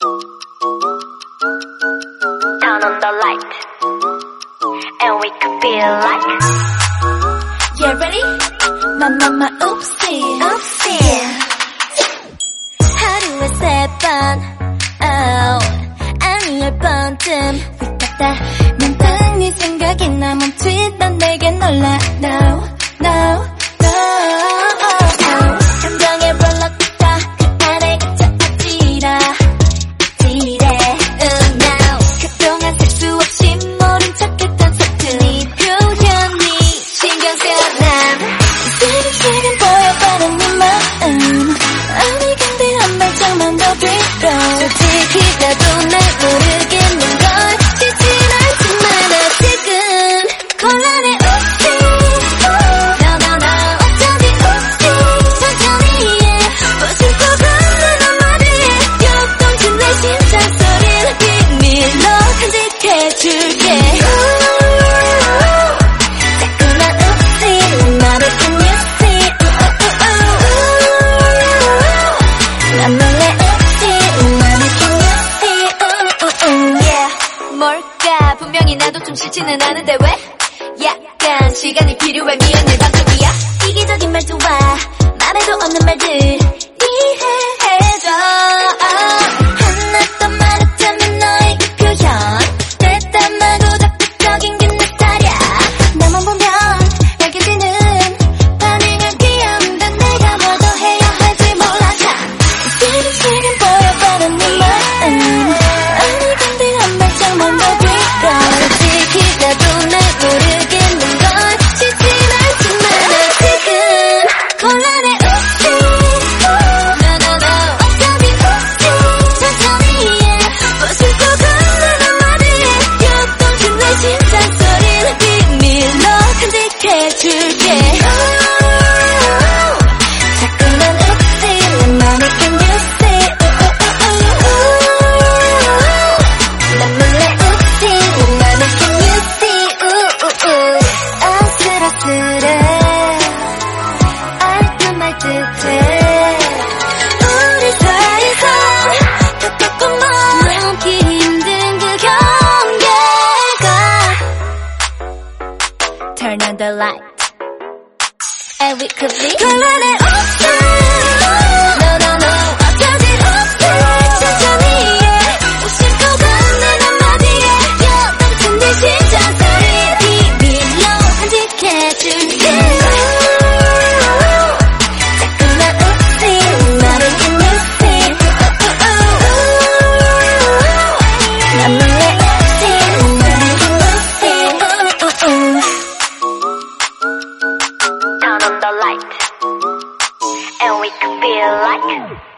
Turn on the light. And we could feel like Yeah ready? My mama oopsie oopsie How do I say fun Oh and your bottom. we got that 난 당신 생각이 나면 뒤던 내게 놀라. Now now. be gone. 분명히 나도 좀 싫지는 않은데 왜? 약간 시간이 필요해 미안해 방적이야. 이기적인 말투와 말에도 없는 말들. turn on the light. And we could be. we could feel like.